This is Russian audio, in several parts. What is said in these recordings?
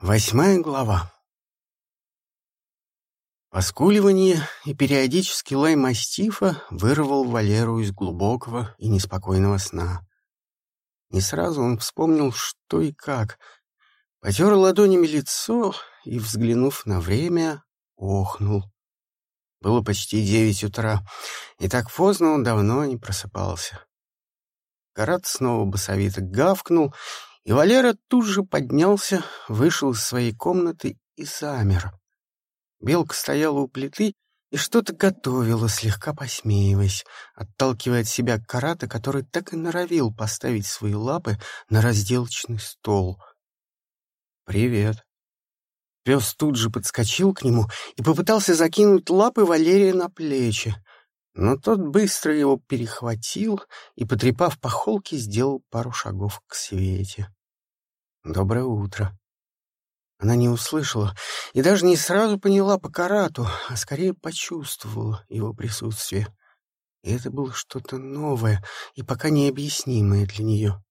Восьмая глава. Поскуливание и периодический лай мастифа вырвал Валеру из глубокого и неспокойного сна. Не сразу он вспомнил, что и как. Потер ладонями лицо и, взглянув на время, охнул. Было почти девять утра, и так поздно он давно не просыпался. Карат снова басовито гавкнул — и Валера тут же поднялся, вышел из своей комнаты и замер. Белка стояла у плиты и что-то готовила, слегка посмеиваясь, отталкивая от себя карата, который так и норовил поставить свои лапы на разделочный стол. «Привет». Пес тут же подскочил к нему и попытался закинуть лапы Валерия на плечи, но тот быстро его перехватил и, потрепав по холке, сделал пару шагов к Свете. «Доброе утро». Она не услышала и даже не сразу поняла по карату, а скорее почувствовала его присутствие. И это было что-то новое и пока необъяснимое для нее.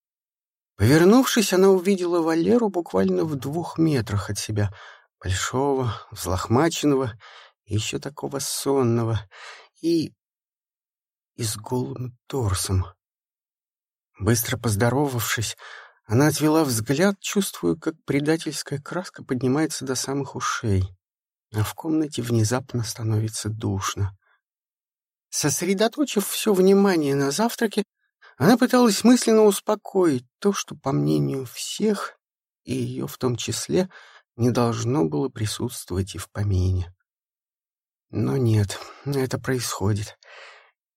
Повернувшись, она увидела Валеру буквально в двух метрах от себя, большого, взлохмаченного, еще такого сонного и... и с голым торсом. Быстро поздоровавшись, она отвела взгляд, чувствуя, как предательская краска поднимается до самых ушей, а в комнате внезапно становится душно. Сосредоточив все внимание на завтраке, она пыталась мысленно успокоить то, что, по мнению всех, и ее в том числе, не должно было присутствовать и в помине. Но нет, это происходит.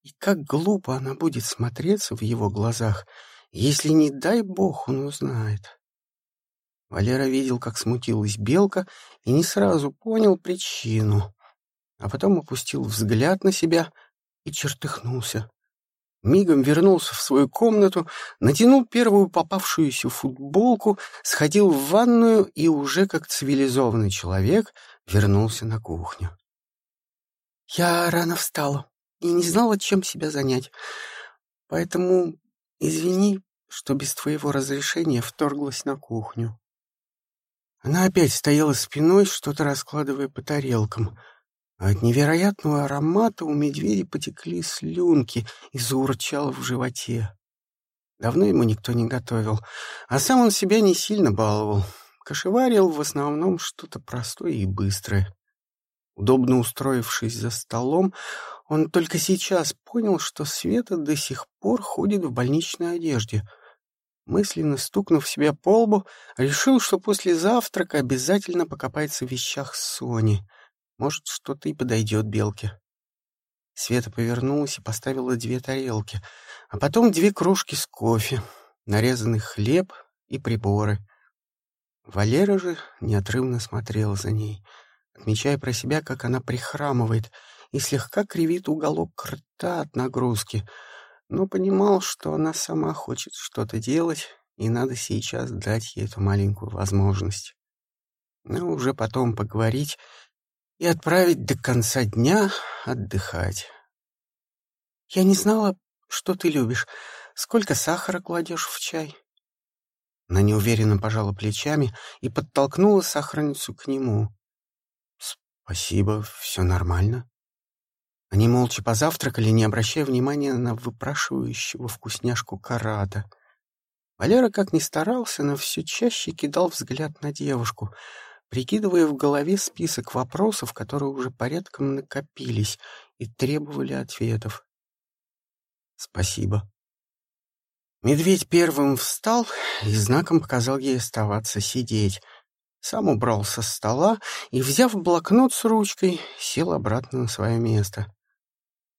И как глупо она будет смотреться в его глазах — если, не дай бог, он узнает. Валера видел, как смутилась белка, и не сразу понял причину, а потом опустил взгляд на себя и чертыхнулся. Мигом вернулся в свою комнату, натянул первую попавшуюся футболку, сходил в ванную и уже как цивилизованный человек вернулся на кухню. Я рано встала и не знала, чем себя занять, поэтому Извини, что без твоего разрешения вторглась на кухню. Она опять стояла спиной, что-то раскладывая по тарелкам. От невероятного аромата у медведя потекли слюнки и заурчало в животе. Давно ему никто не готовил, а сам он себя не сильно баловал. Кошеварил в основном что-то простое и быстрое. Удобно устроившись за столом, он только сейчас понял, что Света до сих пор ходит в больничной одежде. Мысленно стукнув себя по лбу, решил, что после завтрака обязательно покопается в вещах Сони. Может, что-то и подойдет Белке. Света повернулась и поставила две тарелки, а потом две кружки с кофе, нарезанный хлеб и приборы. Валера же неотрывно смотрел за ней — отмечая про себя, как она прихрамывает и слегка кривит уголок рта от нагрузки, но понимал, что она сама хочет что-то делать, и надо сейчас дать ей эту маленькую возможность. Но уже потом поговорить и отправить до конца дня отдыхать. «Я не знала, что ты любишь. Сколько сахара кладешь в чай?» Она неуверенно пожала плечами и подтолкнула сахарницу к нему. «Спасибо, все нормально». Они молча позавтракали, не обращая внимания на выпрашивающего вкусняшку карата. Валера, как ни старался, но все чаще кидал взгляд на девушку, прикидывая в голове список вопросов, которые уже порядком накопились и требовали ответов. «Спасибо». Медведь первым встал и знаком показал ей оставаться сидеть, сам убрал со стола и, взяв блокнот с ручкой, сел обратно на свое место.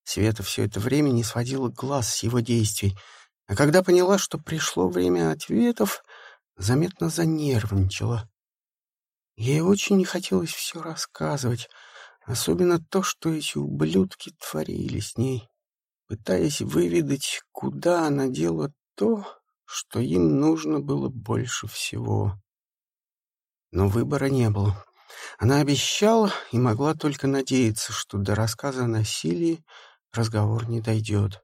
Света все это время не сводила глаз с его действий, а когда поняла, что пришло время ответов, заметно занервничала. Ей очень не хотелось все рассказывать, особенно то, что эти ублюдки творили с ней, пытаясь выведать, куда она дела то, что им нужно было больше всего. Но выбора не было. Она обещала и могла только надеяться, что до рассказа о насилии разговор не дойдет.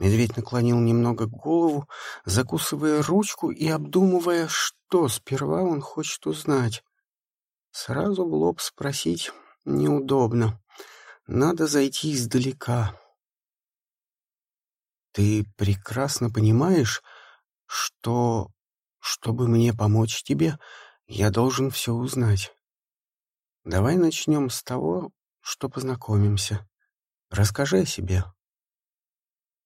Медведь наклонил немного голову, закусывая ручку и обдумывая, что сперва он хочет узнать. Сразу в лоб спросить неудобно. Надо зайти издалека. Ты прекрасно понимаешь, что, чтобы мне помочь тебе, я должен все узнать. Давай начнем с того, что познакомимся. Расскажи о себе.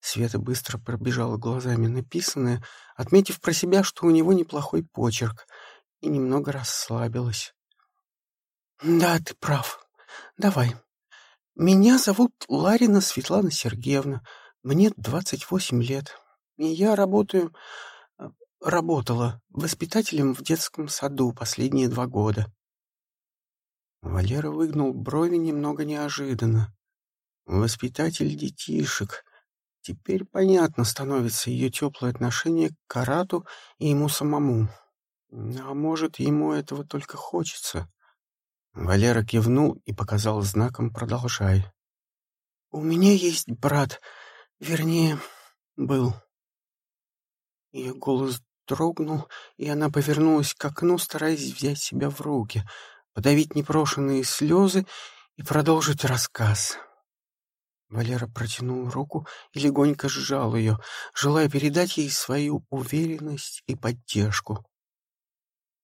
Света быстро пробежала глазами написанное, отметив про себя, что у него неплохой почерк, и немного расслабилась. «Да, ты прав. Давай. Меня зовут Ларина Светлана Сергеевна. Мне двадцать восемь лет. И я работаю... Работала воспитателем в детском саду последние два года». Валера выгнул брови немного неожиданно. «Воспитатель детишек. Теперь понятно становится ее теплое отношение к Карату и ему самому. А может, ему этого только хочется?» Валера кивнул и показал знаком «Продолжай». «У меня есть брат, вернее, был». Ее голос дрогнул, и она повернулась к окну, стараясь взять себя в руки, подавить непрошенные слезы и продолжить рассказ. Валера протянул руку и легонько сжал ее, желая передать ей свою уверенность и поддержку.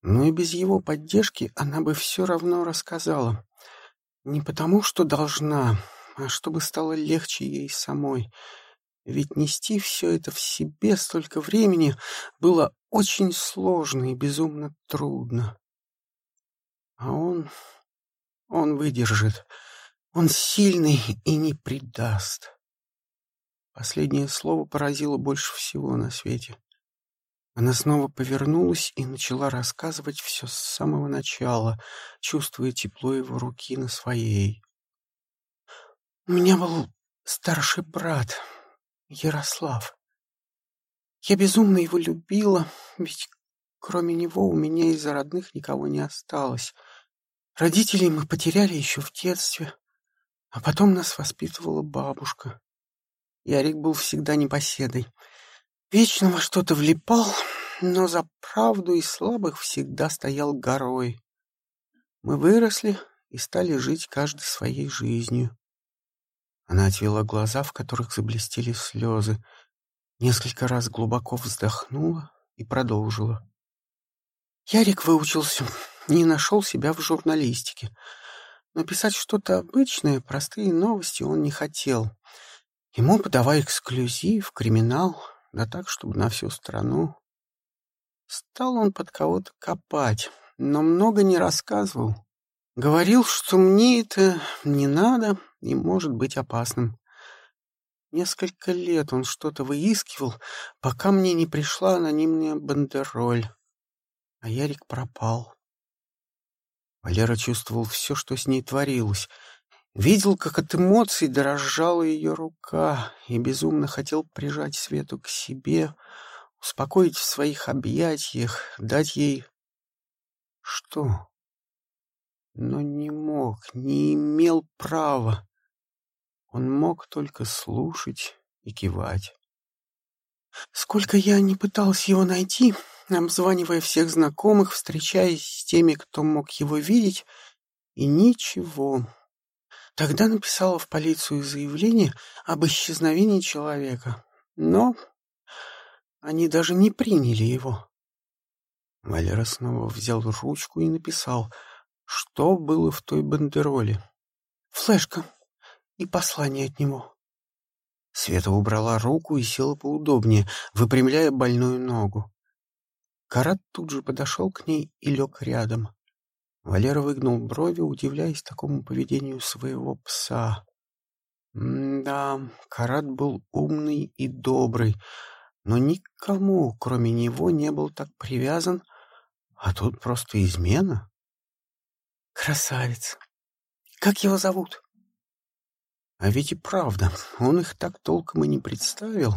Но и без его поддержки она бы все равно рассказала. Не потому, что должна, а чтобы стало легче ей самой. Ведь нести все это в себе столько времени было очень сложно и безумно трудно. А он... он выдержит. Он сильный и не предаст. Последнее слово поразило больше всего на свете. Она снова повернулась и начала рассказывать все с самого начала, чувствуя тепло его руки на своей. «У меня был старший брат, Ярослав. Я безумно его любила, ведь кроме него у меня из-за родных никого не осталось. Родителей мы потеряли еще в детстве, а потом нас воспитывала бабушка. Ярик был всегда непоседой. Вечно во что-то влипал, но за правду и слабых всегда стоял горой. Мы выросли и стали жить каждой своей жизнью. Она отвела глаза, в которых заблестели слезы, несколько раз глубоко вздохнула и продолжила. Ярик выучился, не нашел себя в журналистике. Но писать что-то обычное, простые новости он не хотел. Ему подавай эксклюзив, криминал, да так, чтобы на всю страну. Стал он под кого-то копать, но много не рассказывал. Говорил, что мне это не надо и может быть опасным. Несколько лет он что-то выискивал, пока мне не пришла анонимная бандероль. А Ярик пропал. Валера чувствовал все, что с ней творилось. Видел, как от эмоций дрожала ее рука, и безумно хотел прижать Свету к себе, успокоить в своих объятиях, дать ей... Что? Но не мог, не имел права. Он мог только слушать и кивать. Сколько я не пытался его найти, обзванивая всех знакомых, встречаясь с теми, кто мог его видеть, и ничего. Тогда написала в полицию заявление об исчезновении человека, но они даже не приняли его. Валера снова взял ручку и написал, что было в той бандероле. Флешка и послание от него. Света убрала руку и села поудобнее, выпрямляя больную ногу. Карат тут же подошел к ней и лег рядом. Валера выгнул брови, удивляясь такому поведению своего пса. да, Карат был умный и добрый, но никому, кроме него, не был так привязан, а тут просто измена. Красавец. Как его зовут? А ведь и правда, он их так толком и не представил.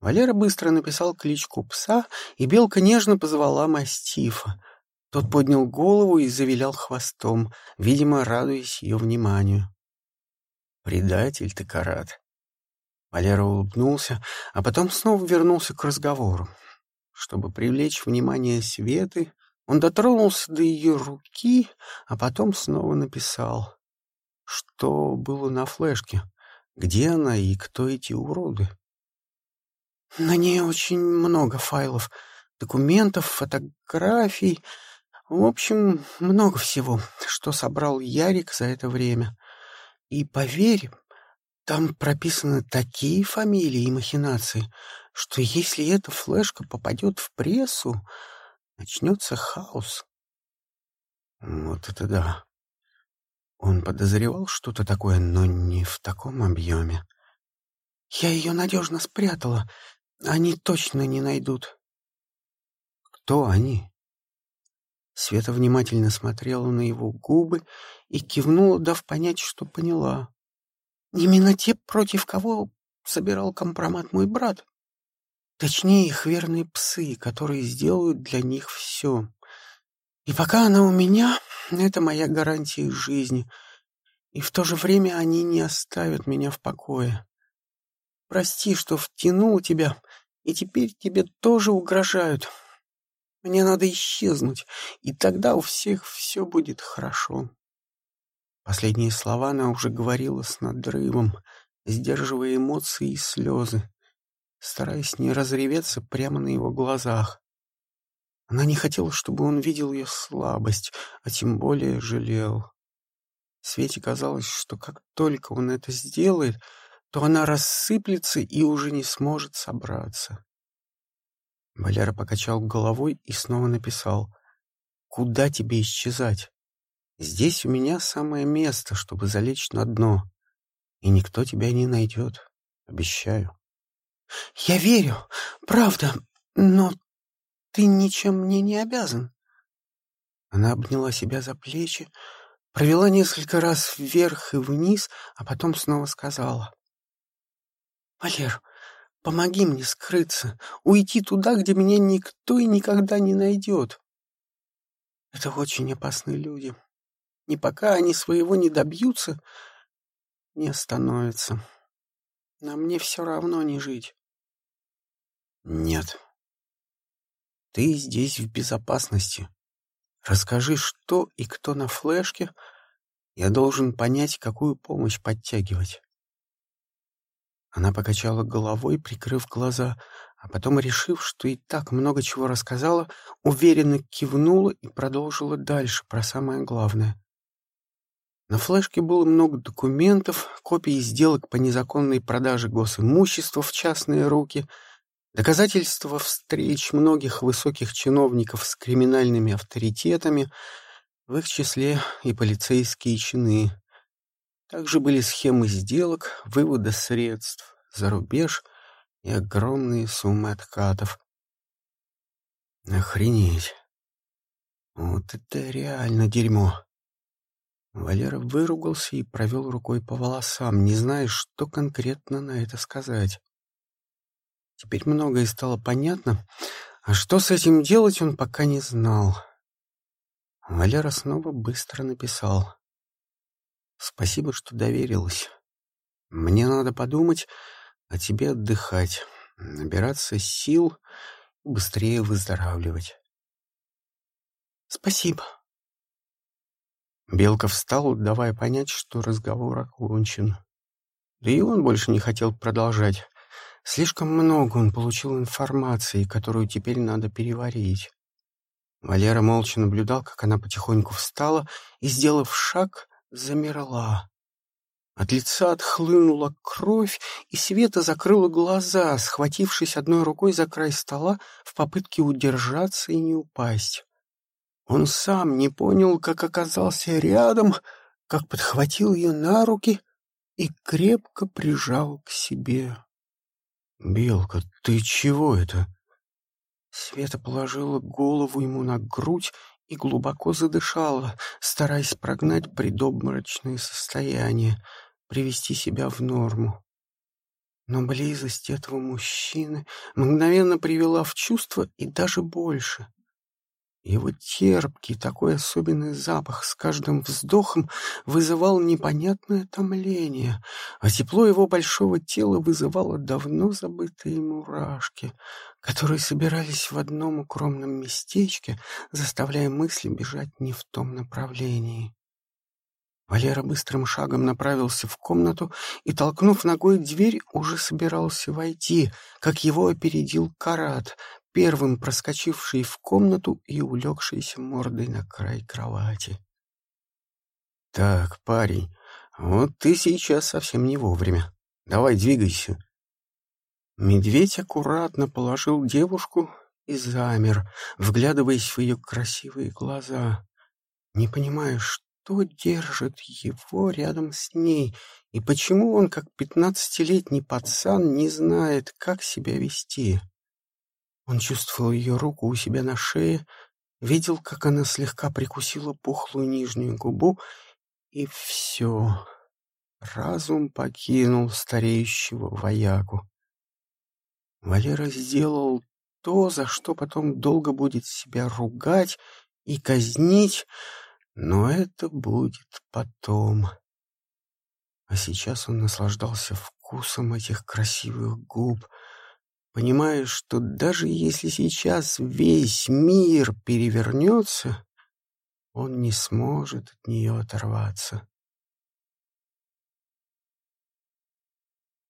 Валера быстро написал кличку пса, и Белка нежно позвала мастифа — тот поднял голову и завилял хвостом, видимо, радуясь ее вниманию. «Предатель ты, Карат!» Валера улыбнулся, а потом снова вернулся к разговору. Чтобы привлечь внимание Светы, он дотронулся до ее руки, а потом снова написал. Что было на флешке? Где она и кто эти уроды? На ней очень много файлов, документов, фотографий. В общем, много всего, что собрал Ярик за это время. И поверь, там прописаны такие фамилии и махинации, что если эта флешка попадет в прессу, начнется хаос. Вот это да. Он подозревал что-то такое, но не в таком объеме. Я ее надежно спрятала. Они точно не найдут. Кто они? Света внимательно смотрела на его губы и кивнула, дав понять, что поняла. Именно те, против кого собирал компромат мой брат. Точнее, их верные псы, которые сделают для них все. И пока она у меня, это моя гарантия жизни. И в то же время они не оставят меня в покое. Прости, что втянул тебя, и теперь тебе тоже угрожают. Мне надо исчезнуть, и тогда у всех все будет хорошо. Последние слова она уже говорила с надрывом, сдерживая эмоции и слезы, стараясь не разреветься прямо на его глазах. Она не хотела, чтобы он видел ее слабость, а тем более жалел. Свете казалось, что как только он это сделает, то она рассыплется и уже не сможет собраться. Валера покачал головой и снова написал. «Куда тебе исчезать? Здесь у меня самое место, чтобы залечь на дно, и никто тебя не найдет, обещаю». «Я верю, правда, но ты ничем мне не обязан». Она обняла себя за плечи, провела несколько раз вверх и вниз, а потом снова сказала. «Валер, помоги мне скрыться, уйти туда, где меня никто и никогда не найдет. Это очень опасные люди. И пока они своего не добьются, не остановятся. На мне все равно не жить». «Нет», ты здесь в безопасности. Расскажи, что и кто на флешке. Я должен понять, какую помощь подтягивать. Она покачала головой, прикрыв глаза, а потом, решив, что и так много чего рассказала, уверенно кивнула и продолжила дальше про самое главное. На флешке было много документов, копии сделок по незаконной продаже госимущества в частные руки — Доказательства встреч многих высоких чиновников с криминальными авторитетами, в их числе и полицейские чины. Также были схемы сделок, вывода средств за рубеж и огромные суммы откатов. Охренеть. Вот это реально дерьмо. Валера выругался и провел рукой по волосам, не зная, что конкретно на это сказать. Теперь многое стало понятно, а что с этим делать он пока не знал. Валера снова быстро написал. «Спасибо, что доверилась. Мне надо подумать, а тебе отдыхать, набираться сил и быстрее выздоравливать». «Спасибо». Белка встал, давая понять, что разговор окончен. Да и он больше не хотел продолжать. Слишком много он получил информации, которую теперь надо переварить. Валера молча наблюдал, как она потихоньку встала и, сделав шаг, замерла. От лица отхлынула кровь, и Света закрыла глаза, схватившись одной рукой за край стола в попытке удержаться и не упасть. Он сам не понял, как оказался рядом, как подхватил ее на руки и крепко прижал к себе. «Белка, ты чего это?» Света положила голову ему на грудь и глубоко задышала, стараясь прогнать предобморочное состояние, привести себя в норму. Но близость этого мужчины мгновенно привела в чувство и даже больше. Его терпкий, такой особенный запах с каждым вздохом вызывал непонятное томление, а тепло его большого тела вызывало давно забытые мурашки, которые собирались в одном укромном местечке, заставляя мысли бежать не в том направлении. Валера быстрым шагом направился в комнату и, толкнув ногой дверь, уже собирался войти, как его опередил Карат, первым проскочивший в комнату и улегшийся мордой на край кровати. «Так, парень, вот ты сейчас совсем не вовремя. Давай двигайся». Медведь аккуратно положил девушку и замер, вглядываясь в ее красивые глаза, не понимая, что держит его рядом с ней и почему он, как пятнадцатилетний пацан, не знает, как себя вести. Он чувствовал ее руку у себя на шее, видел, как она слегка прикусила пухлую нижнюю губу, и все. Разум покинул стареющего вояку. Валера сделал то, за что потом долго будет себя ругать и казнить, но это будет потом. А сейчас он наслаждался вкусом этих красивых губ — понимая, что даже если сейчас весь мир перевернется, он не сможет от нее оторваться.